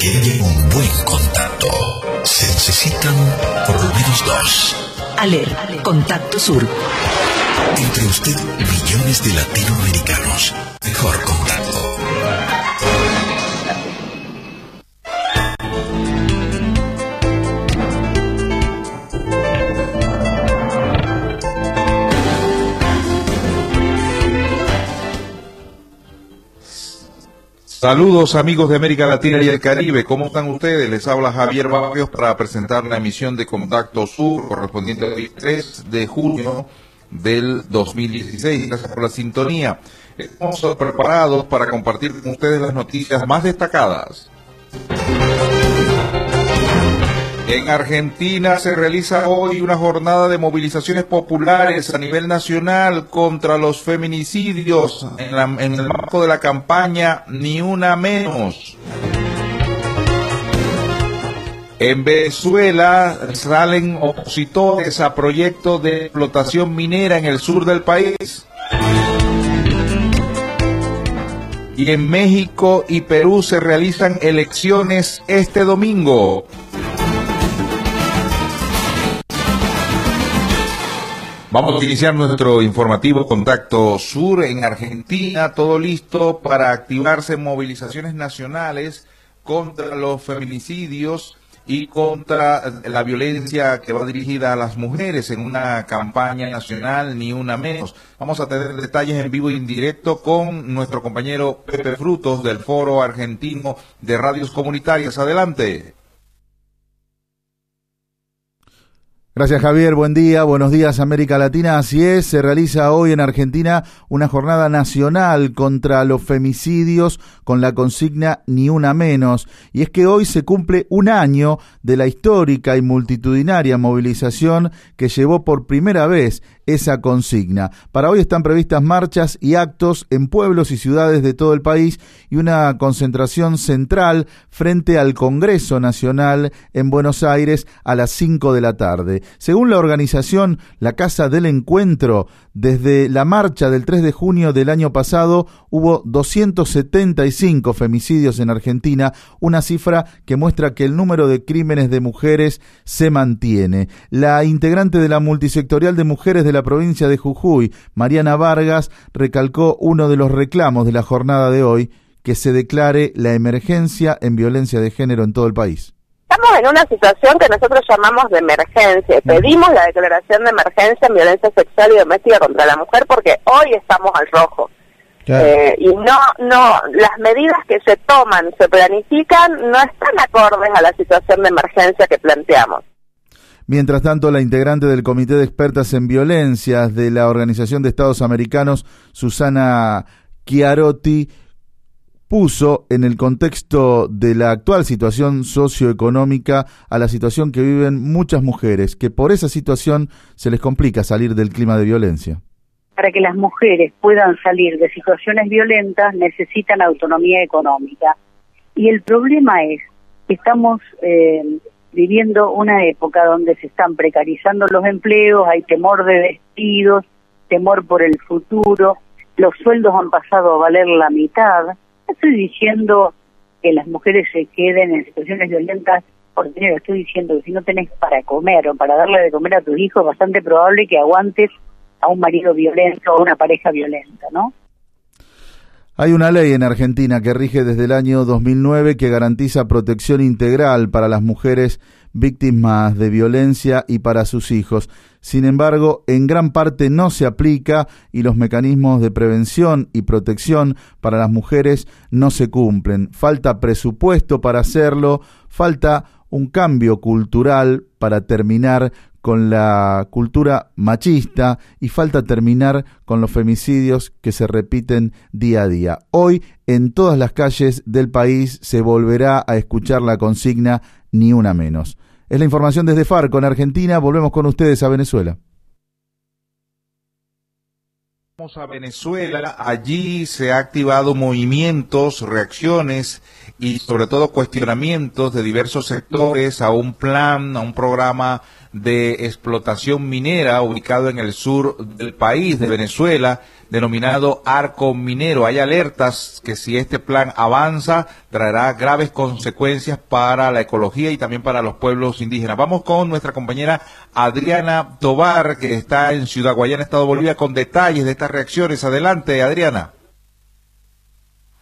Que haya un buen contacto, se necesitan por lo menos dos. Aler, Contacto Sur. Entre usted millones de latinoamericanos. Mejor contacto. Saludos amigos de América Latina y el Caribe, ¿cómo están ustedes? Les habla Javier Barrios para presentar la emisión de Contacto Sur correspondiente al 3 de junio del 2016. Gracias por la sintonía. Estamos preparados para compartir con ustedes las noticias más destacadas. En Argentina se realiza hoy una jornada de movilizaciones populares a nivel nacional contra los feminicidios en, el marco de la campaña Ni una menos. En Venezuela salen opositores a proyectos de explotación minera en el sur del país. Y en México y Perú se realizan elecciones este domingo. Vamos a iniciar nuestro informativo Contacto Sur en Argentina, todo listo para activarse movilizaciones nacionales contra los feminicidios y contra la violencia que va dirigida a las mujeres en una campaña nacional, ni una menos. Vamos a tener detalles en vivo e indirecto con nuestro compañero Pepe Frutos del Foro Argentino de Radios Comunitarias. Adelante. Gracias Javier, buen día, buenos días América Latina. Así es, se realiza hoy en Argentina una jornada nacional contra los femicidios con la consigna Ni una menos. Y es que hoy se cumple un año de la histórica y multitudinaria movilización que llevó por primera vez esa consigna. Para hoy están previstas marchas y actos en pueblos y ciudades de todo el país y una concentración central frente al Congreso Nacional en Buenos Aires a las 5 de la tarde. Según la organización La Casa del Encuentro, desde la marcha del 3 de junio del año pasado hubo 275 femicidios en Argentina, una cifra que muestra que el número de crímenes de mujeres se mantiene. La integrante de la multisectorial de mujeres de la provincia de Jujuy, Mariana Vargas, recalcó uno de los reclamos de la jornada de hoy, que se declare la emergencia en violencia de género en todo el país. Estamos en una situación que nosotros llamamos de emergencia. Pedimos la declaración de emergencia en violencia sexual y doméstica contra la mujer porque hoy estamos al rojo. Eh, y no, no, las medidas que se toman, se planifican, no están acordes a la situación de emergencia que planteamos. Mientras tanto, la integrante del Comité de Expertas en Violencias de la Organización de Estados Americanos, Susana Chiarotti, puso en el contexto de la actual situación socioeconómica a la situación que viven muchas mujeres, que por esa situación se les complica salir del clima de violencia. Para que las mujeres puedan salir de situaciones violentas necesitan autonomía económica. Y el problema es que estamos eh, viviendo una época donde se están precarizando los empleos, hay temor de despidos, temor por el futuro, los sueldos han pasado a valer la mitad estoy diciendo que las mujeres se queden en situaciones violentas por dinero, estoy diciendo que si no tenés para comer o para darle de comer a tus hijos, es bastante probable que aguantes a un marido violento o a una pareja violenta, ¿no? Hay una ley en Argentina que rige desde el año 2009 que garantiza protección integral para las mujeres víctimas de violencia y para sus hijos. Sin embargo, en gran parte no se aplica y los mecanismos de prevención y protección para las mujeres no se cumplen. Falta presupuesto para hacerlo, falta un cambio cultural para terminar con la cultura machista y falta terminar con los femicidios que se repiten día a día. Hoy en todas las calles del país se volverá a escuchar la consigna ni una menos. Es la información desde Farco en Argentina. Volvemos con ustedes a Venezuela. Vamos a Venezuela, allí se ha activado movimientos, reacciones y sobre todo cuestionamientos de diversos sectores a un plan, a un programa de explotación minera ubicado en el sur del país de Venezuela denominado Arco Minero. Hay alertas que si este plan avanza traerá graves consecuencias para la ecología y también para los pueblos indígenas. Vamos con nuestra compañera Adriana Tobar, que está en Ciudad Guayana, Estado Bolivia, con detalles de estas reacciones. Adelante, Adriana.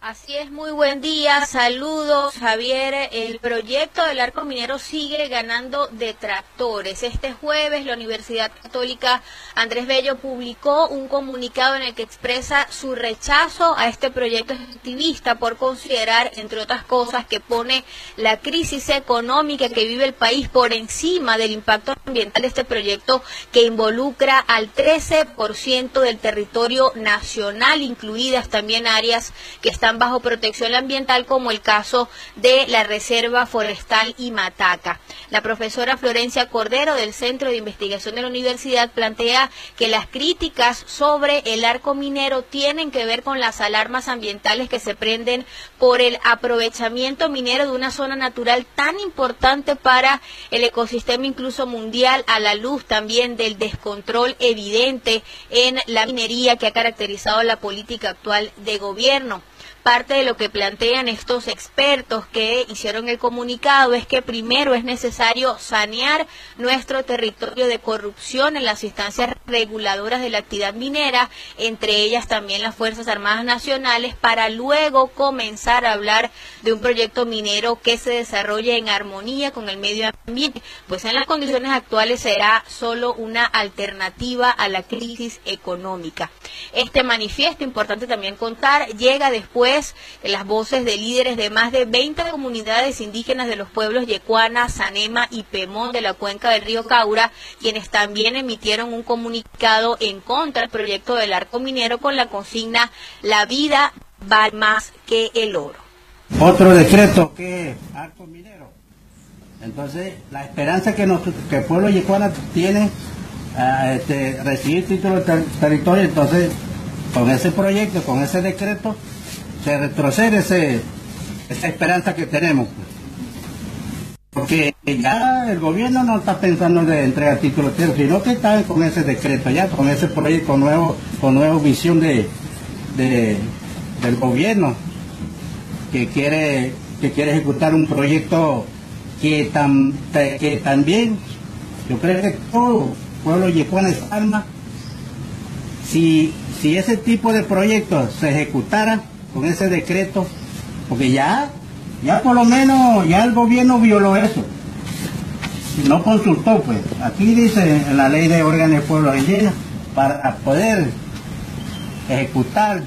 Así es, muy buen día. Saludos, Javier. El proyecto del arco minero sigue ganando detractores. Este jueves la Universidad Católica Andrés Bello publicó un comunicado en el que expresa su rechazo a este proyecto activista por considerar, entre otras cosas, que pone la crisis económica que vive el país por encima del impacto ambiental de este proyecto que involucra al 13% del territorio nacional, incluidas también áreas que están bajo protección ambiental, como el caso de la Reserva Forestal y Mataca. La profesora Florencia Cordero del Centro de Investigación de la Universidad plantea que las críticas sobre el arco minero tienen que ver con las alarmas ambientales que se prenden por el aprovechamiento minero de una zona natural tan importante para el ecosistema incluso mundial, a la luz también del descontrol evidente en la minería que ha caracterizado la política actual de gobierno parte de lo que plantean estos expertos que hicieron el comunicado es que primero es necesario sanear nuestro territorio de corrupción en las instancias reguladoras de la actividad minera, entre ellas también las Fuerzas Armadas Nacionales, para luego comenzar a hablar de un proyecto minero que se desarrolle en armonía con el medio ambiente, pues en las condiciones actuales será solo una alternativa a la crisis económica. Este manifiesto, importante también contar, llega después las voces de líderes de más de 20 comunidades indígenas de los pueblos Yecuana, Sanema y Pemón de la cuenca del río Caura, quienes también emitieron un comunicado en contra del proyecto del arco minero con la consigna La vida vale más que el oro. Otro decreto que arco minero. Entonces, la esperanza que, que el pueblo Yecuana tiene a este, recibir título de territorio, entonces, con ese proyecto, con ese decreto, se retrocede ese, esa esperanza que tenemos. Porque ya el gobierno no está pensando en entregar títulos sino que está con ese decreto ya, con ese proyecto nuevo, con nueva visión de, del gobierno que quiere, que quiere ejecutar un proyecto que, que también, yo creo que todo pueblo yecuanes alma, si, si ese tipo de proyectos se ejecutara, con ese decreto, porque ya, ya por lo menos, ya el gobierno violó eso. No consultó, pues. Aquí dice en la ley de órganos de pueblo indígenas, para poder ejecutar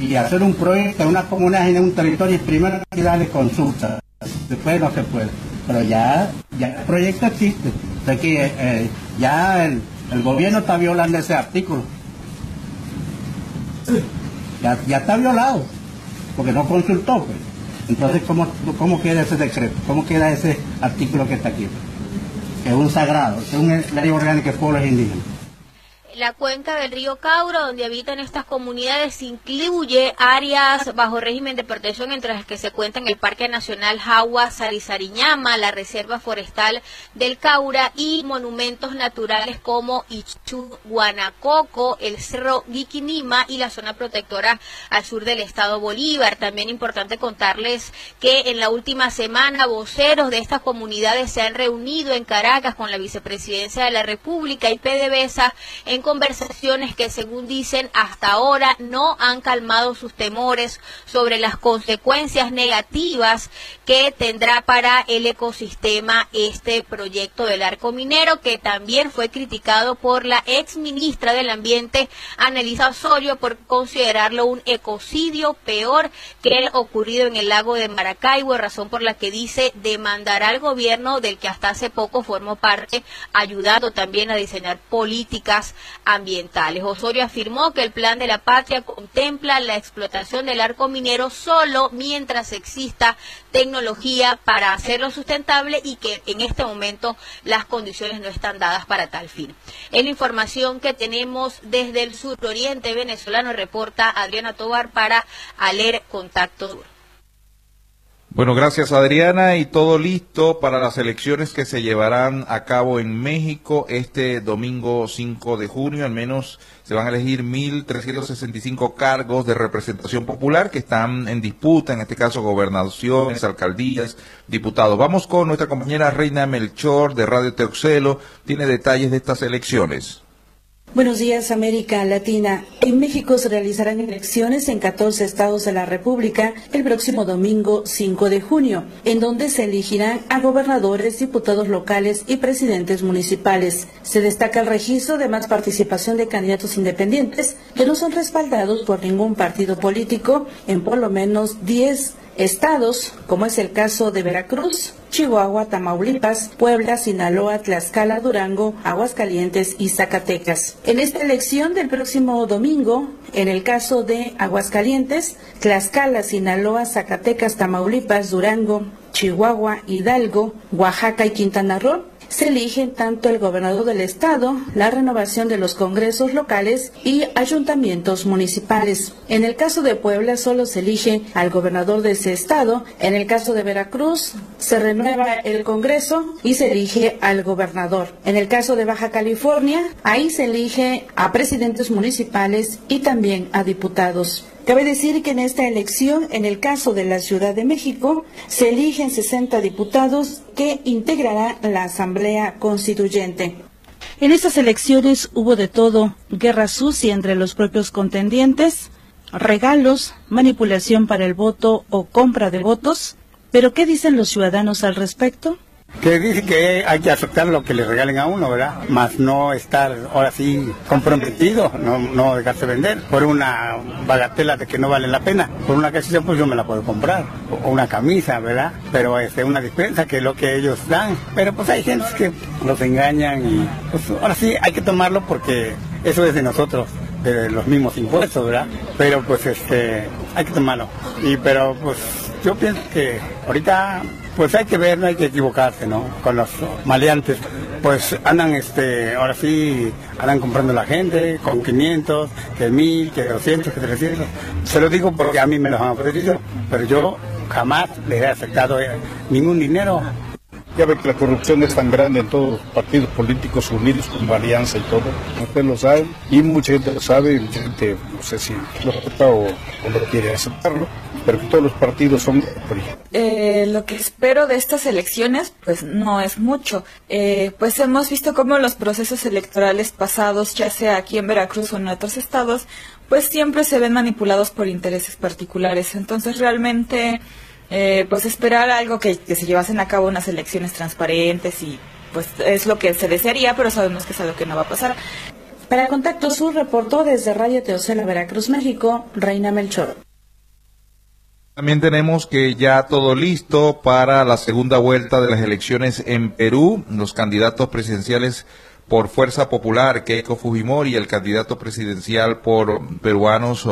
y hacer un proyecto en una comunidad en un territorio, primero hay que darle consulta. Después no se puede. Pero ya, ya el proyecto existe. O que eh, ya el, el gobierno está violando ese artículo. Ya, ya está violado porque no consultó. Pues. Entonces, ¿cómo, ¿cómo queda ese decreto? ¿Cómo queda ese artículo que está aquí? es un sagrado, es una ley orgánica de pueblos indígenas la cuenca del río Caura, donde habitan estas comunidades, incluye áreas bajo régimen de protección, entre las que se cuentan el Parque Nacional Jagua Sarizariñama, la Reserva Forestal del Caura y monumentos naturales como Ichu Guanacoco, el Cerro Guiquinima y la zona protectora al sur del estado Bolívar. También importante contarles que en la última semana voceros de estas comunidades se han reunido en Caracas con la vicepresidencia de la República y PDVSA en conversaciones que, según dicen, hasta ahora no han calmado sus temores sobre las consecuencias negativas que tendrá para el ecosistema este proyecto del arco minero, que también fue criticado por la ex ministra del Ambiente, Annelisa Osorio, por considerarlo un ecocidio peor que el ocurrido en el lago de Maracaibo, razón por la que dice demandará al gobierno del que hasta hace poco formó parte, ayudando también a diseñar políticas ambientales. Osorio afirmó que el plan de la patria contempla la explotación del arco minero solo mientras exista tecnología para hacerlo sustentable y que en este momento las condiciones no están dadas para tal fin. Es la información que tenemos desde el suroriente venezolano, reporta Adriana Tobar para Aler Contacto Bueno, gracias Adriana y todo listo para las elecciones que se llevarán a cabo en México este domingo 5 de junio. Al menos se van a elegir 1.365 cargos de representación popular que están en disputa, en este caso gobernaciones, alcaldías, diputados. Vamos con nuestra compañera Reina Melchor de Radio Teuxelo. Tiene detalles de estas elecciones. Buenos días, América Latina. En México se realizarán elecciones en 14 estados de la República el próximo domingo 5 de junio, en donde se elegirán a gobernadores, diputados locales y presidentes municipales. Se destaca el registro de más participación de candidatos independientes que no son respaldados por ningún partido político en por lo menos 10 estados, como es el caso de Veracruz, Chihuahua, Tamaulipas, Puebla, Sinaloa, Tlaxcala, Durango, Aguascalientes y Zacatecas. En esta elección del próximo domingo, en el caso de Aguascalientes, Tlaxcala, Sinaloa, Zacatecas, Tamaulipas, Durango, Chihuahua, Hidalgo, Oaxaca y Quintana Roo, se eligen tanto el gobernador del estado, la renovación de los congresos locales y ayuntamientos municipales. En el caso de Puebla solo se elige al gobernador de ese estado. En el caso de Veracruz se renueva el congreso y se elige al gobernador. En el caso de Baja California, ahí se elige a presidentes municipales y también a diputados. Cabe decir que en esta elección, en el caso de la Ciudad de México, se eligen 60 diputados que integrarán la Asamblea Constituyente. En estas elecciones hubo de todo, guerra sucia entre los propios contendientes, regalos, manipulación para el voto o compra de votos. Pero ¿qué dicen los ciudadanos al respecto? Que dice que hay que aceptar lo que le regalen a uno, ¿verdad? Más no estar ahora sí comprometido, no, no dejarse vender por una bagatela de que no vale la pena. Por una casilla pues yo me la puedo comprar, o una camisa, ¿verdad? Pero este, una dispensa que es lo que ellos dan. Pero pues hay gente que los engañan y pues ahora sí hay que tomarlo porque eso es de nosotros de los mismos impuestos, ¿verdad? Pero pues este, hay que tomarlo. Y pero pues yo pienso que ahorita pues hay que ver, no hay que equivocarse, ¿no? Con los maleantes, pues andan, este, ahora sí, andan comprando la gente con 500, que 1000, que 200, que 300. Se lo digo porque a mí me lo han ofrecido, pero yo jamás les he aceptado eh, ningún dinero. Ya ve que la corrupción es tan grande en todos los partidos políticos unidos con alianza y todo. Ustedes lo saben y mucha gente lo sabe y mucha gente no sé si lo acepta o, o no quiere aceptarlo pero que todos los partidos son eh, lo que espero de estas elecciones, pues no es mucho. Eh, pues hemos visto cómo los procesos electorales pasados, ya sea aquí en Veracruz o en otros estados, pues siempre se ven manipulados por intereses particulares. Entonces realmente, eh, pues esperar algo que, que se llevasen a cabo unas elecciones transparentes y pues es lo que se desearía, pero sabemos que es algo que no va a pasar. Para Contacto Sur reportó desde Radio Teocela, Veracruz, México, Reina Melchor. También tenemos que ya todo listo para la segunda vuelta de las elecciones en Perú. Los candidatos presidenciales por Fuerza Popular, Keiko Fujimori, y el candidato presidencial por peruanos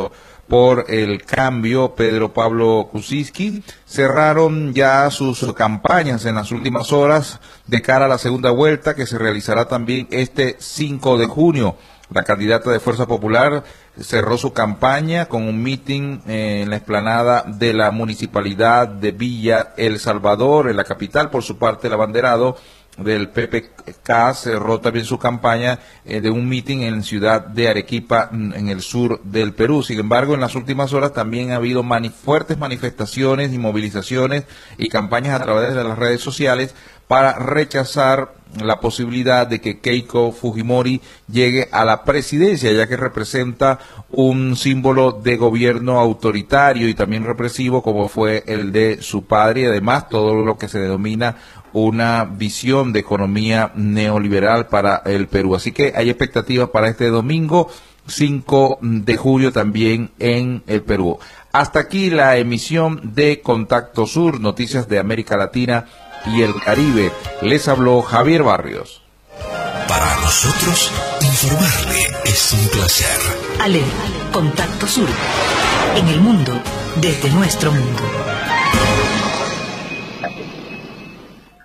por el cambio, Pedro Pablo Kuczynski, cerraron ya sus campañas en las últimas horas de cara a la segunda vuelta que se realizará también este 5 de junio. La candidata de Fuerza Popular cerró su campaña con un meeting en la explanada de la municipalidad de Villa El Salvador, en la capital. Por su parte, el abanderado del PPK cerró también su campaña eh, de un meeting en ciudad de Arequipa, en el sur del Perú. Sin embargo, en las últimas horas también ha habido fuertes manifestaciones y movilizaciones y campañas a través de las redes sociales para rechazar la posibilidad de que Keiko Fujimori llegue a la presidencia, ya que representa un símbolo de gobierno autoritario y también represivo como fue el de su padre y además todo lo que se denomina una visión de economía neoliberal para el Perú. Así que hay expectativas para este domingo 5 de julio también en el Perú. Hasta aquí la emisión de Contacto Sur, Noticias de América Latina y el Caribe. Les habló Javier Barrios. Para nosotros, informarle es un placer. Ale, Contacto Sur. En el mundo, desde nuestro mundo.